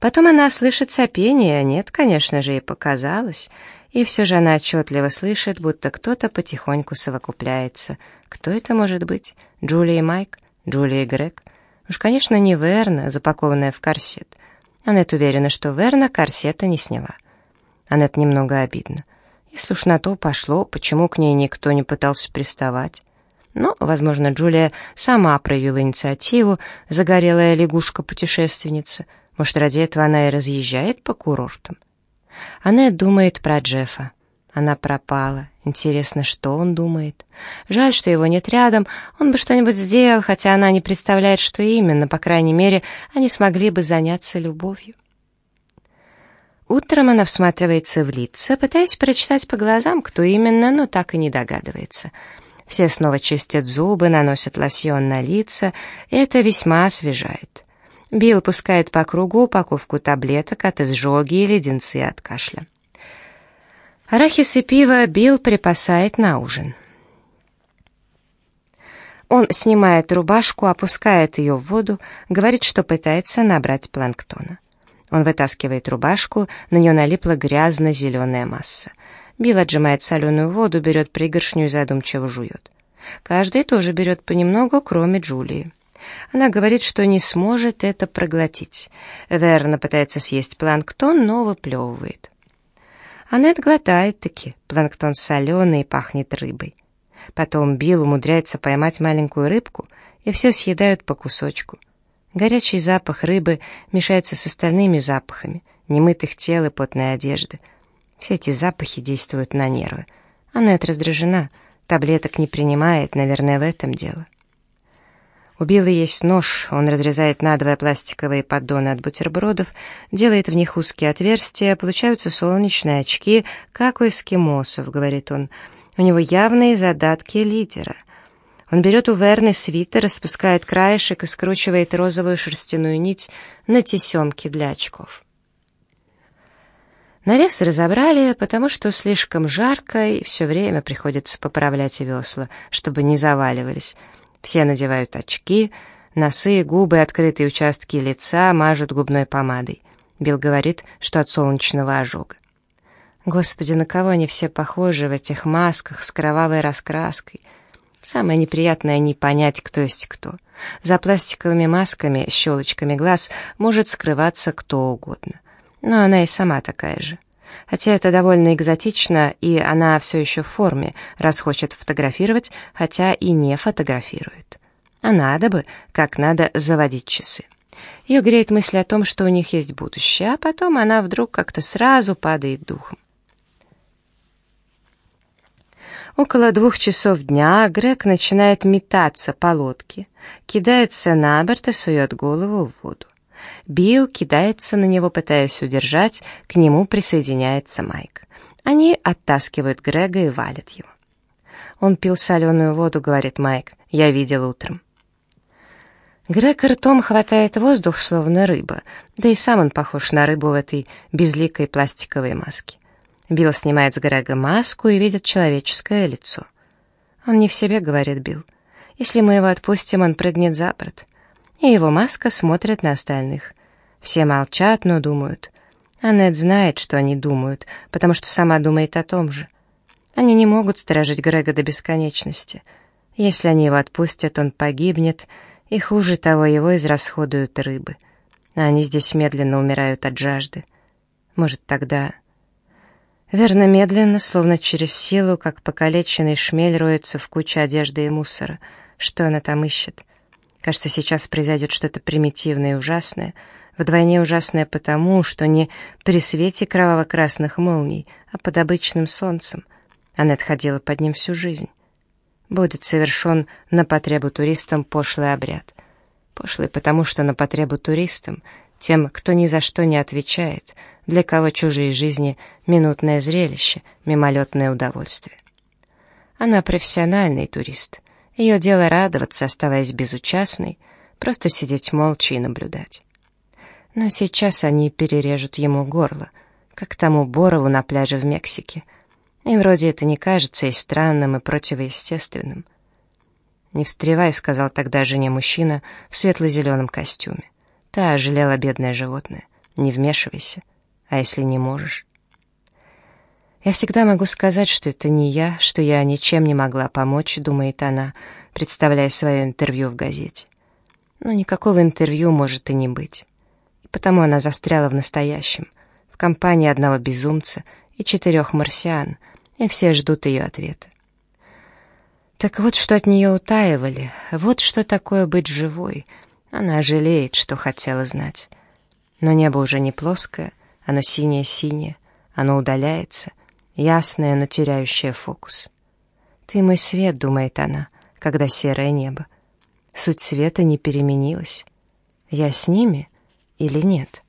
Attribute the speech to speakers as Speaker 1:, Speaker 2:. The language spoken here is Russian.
Speaker 1: Потом она слышит сопение, нет, конечно же, ей показалось, и все же она отчетливо слышит, будто кто-то потихоньку совокупляется. Кто это может быть? Джулия и Майк? Джулия и Грег? Уж, конечно, не Верна, запакованная в корсет. Аннет уверена, что Верна корсета не сняла. Аннет немного обидно. Если уж на то пошло, почему к ней никто не пытался приставать? Но, возможно, Джулия сама проявила инициативу, загорелая лягушка-путешественница. Может, ради этого она и разъезжает по курортам. Аннет думает про Джеффа. Она пропала. Интересно, что он думает. Жаль, что его нет рядом. Он бы что-нибудь сделал, хотя она не представляет, что именно. По крайней мере, они смогли бы заняться любовью. Утром она всматривается в лица, пытаясь прочитать по глазам, кто именно, но так и не догадывается. Все снова чистят зубы, наносят лосьон на лица, и это весьма освежает. Билл пускает по кругу упаковку таблеток от изжоги и леденцы от кашля. Арахис и пиво Билл припасает на ужин. Он снимает рубашку, опускает ее в воду, говорит, что пытается набрать планктона. Он вытаскивает рубашку, на нее налипла грязно-зеленая масса. Билл отжимает соленую воду, берет пригоршню и задумчиво жует. Каждый тоже берет понемногу, кроме Джулии. Она говорит, что не сможет это проглотить. Верна пытается съесть планктон, но выплевывает. Аннет глотает-таки. Планктон соленый и пахнет рыбой. Потом Билл умудряется поймать маленькую рыбку, и все съедают по кусочку — Горячий запах рыбы мешается с остальными запахами, немытых тел и потной одежды. Все эти запахи действуют на нервы. Это раздражена, таблеток не принимает, наверное, в этом дело. У Билла есть нож, он разрезает надвое пластиковые поддоны от бутербродов, делает в них узкие отверстия, получаются солнечные очки, как у эскимосов, говорит он. У него явные задатки лидера — он берет у Верны свитер, распускает краешек и скручивает розовую шерстяную нить на тесемки для очков. Навес разобрали, потому что слишком жарко, и все время приходится поправлять весла, чтобы не заваливались. Все надевают очки, носы, губы, открытые участки лица мажут губной помадой. Билл говорит, что от солнечного ожога. Господи, на кого они все похожи в этих масках с кровавой раскраской — Самое неприятное — не понять, кто есть кто. За пластиковыми масками щелочками глаз может скрываться кто угодно. Но она и сама такая же. Хотя это довольно экзотично, и она все еще в форме, раз хочет фотографировать, хотя и не фотографирует. А надо бы, как надо заводить часы. Ее греет мысль о том, что у них есть будущее, а потом она вдруг как-то сразу падает духом. Около двух часов дня Грег начинает метаться по лодке, кидается на борт и сует голову в воду. Билл кидается на него, пытаясь удержать, к нему присоединяется Майк. Они оттаскивают Грега и валят его. «Он пил соленую воду», — говорит Майк, — «я видел утром». Грег ртом хватает воздух, словно рыба, да и сам он похож на рыбу в этой безликой пластиковой маске. Билл снимает с Грега маску и видит человеческое лицо. «Он не в себе», — говорит Билл. «Если мы его отпустим, он прыгнет за борт». И его маска смотрит на остальных. Все молчат, но думают. Аннет знает, что они думают, потому что сама думает о том же. Они не могут сторожить Грега до бесконечности. Если они его отпустят, он погибнет, и хуже того, его израсходуют рыбы. А они здесь медленно умирают от жажды. Может, тогда Верно, медленно, словно через силу, как покалеченный шмель роется в куче одежды и мусора. Что она там ищет? Кажется, сейчас произойдет что-то примитивное и ужасное. Вдвойне ужасное потому, что не при свете кроваво-красных молний, а под обычным солнцем. Она отходила под ним всю жизнь. Будет совершен на потребу туристам пошлый обряд. Пошлый потому, что на потребу туристам, тем, кто ни за что не отвечает — для кого чужие жизни — минутное зрелище, мимолетное удовольствие. Она профессиональный турист. Ее дело радоваться, оставаясь безучастной, просто сидеть молча и наблюдать. Но сейчас они перережут ему горло, как тому Борову на пляже в Мексике. И вроде это не кажется и странным, и противоестественным. «Не встревай», — сказал тогда жене мужчина в светло-зеленом костюме. Та ожалела бедное животное. Не вмешивайся. А если не можешь? Я всегда могу сказать, что это не я, что я ничем не могла помочь, думает она, представляя свое интервью в газете. Но никакого интервью может и не быть. И потому она застряла в настоящем, в компании одного безумца и четырех марсиан, и все ждут ее ответа. Так вот, что от нее утаивали, вот что такое быть живой. Она жалеет, что хотела знать. Но небо уже не плоское, оно синее-синее, оно удаляется, ясное, но теряющее фокус. «Ты мой свет», — думает она, когда серое небо. Суть света не переменилась. Я с ними или нет?»